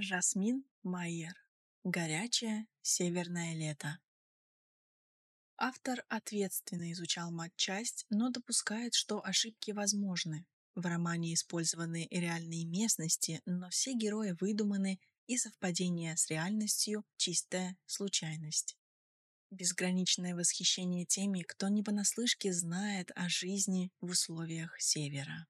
Жасмин Майер. Горячее северное лето. Автор ответственно изучал матчасть, но допускает, что ошибки возможны. В романе использованы реальные местности, но все герои выдуманы, и совпадение с реальностью – чистая случайность. Безграничное восхищение теми, кто не понаслышке знает о жизни в условиях Севера.